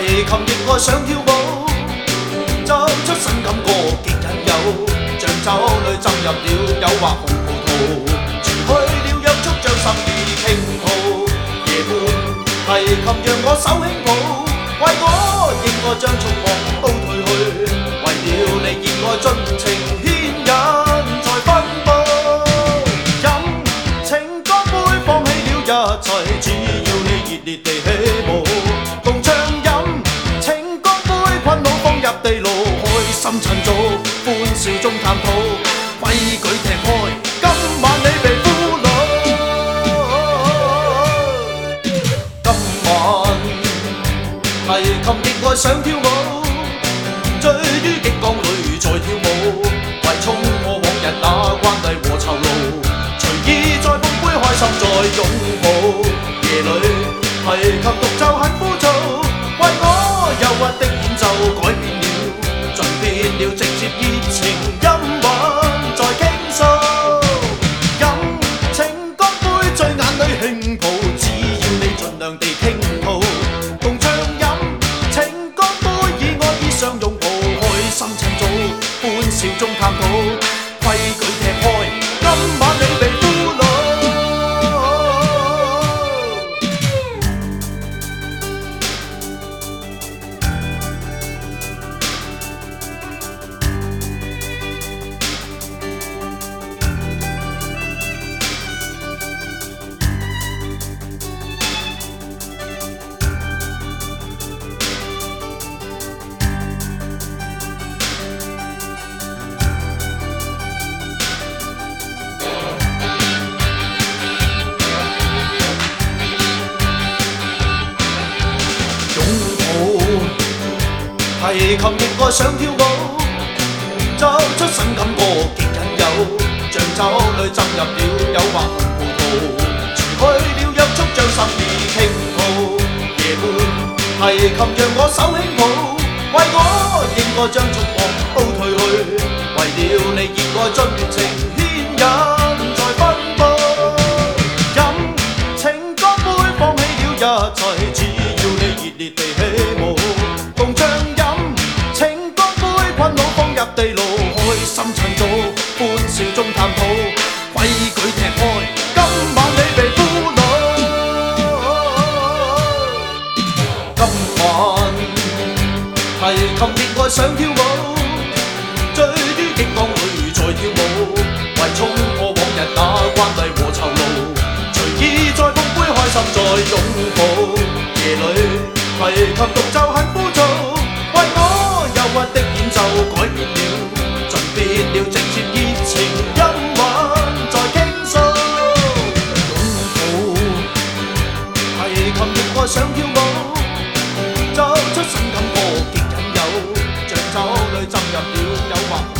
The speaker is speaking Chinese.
提琴热爱上跳舞，走出新感觉，极引诱，像酒里浸入了诱惑红葡萄，除去了约束，将心意倾吐。夜半提琴让我手轻抱，为我热爱将束缚都褪去，为了你热爱尽情牵引才奔波。饮情歌杯，放弃了一切，只要你热烈地。今晨早欢笑中探讨，规矩踢开，今晚你被俘虏。今晚提琴亦爱想跳舞，追于激光里在跳舞，为冲。提琴亦爱想跳舞，奏出新感觉，极引诱，像酒里浸入了诱惑葡萄，除去了约束，将心意倾吐。夜半提琴让我手轻抱，为我应该将束缚都褪去，为了你，热爱尽情牵引在奔波。饮情歌杯，放弃了一切，只要你热烈地起舞。去心趁早，欢笑中探讨规矩踢开。今晚你被俘虏。今晚提琴热爱想跳舞，最啲激光里在跳舞，为冲破往日那关闭和囚牢，随意再碰杯、开心再拥抱。夜里提琴独奏很枯燥，为我忧郁的演奏改变。想跳舞，作出新感觉，极引诱，像酒里浸入了诱惑。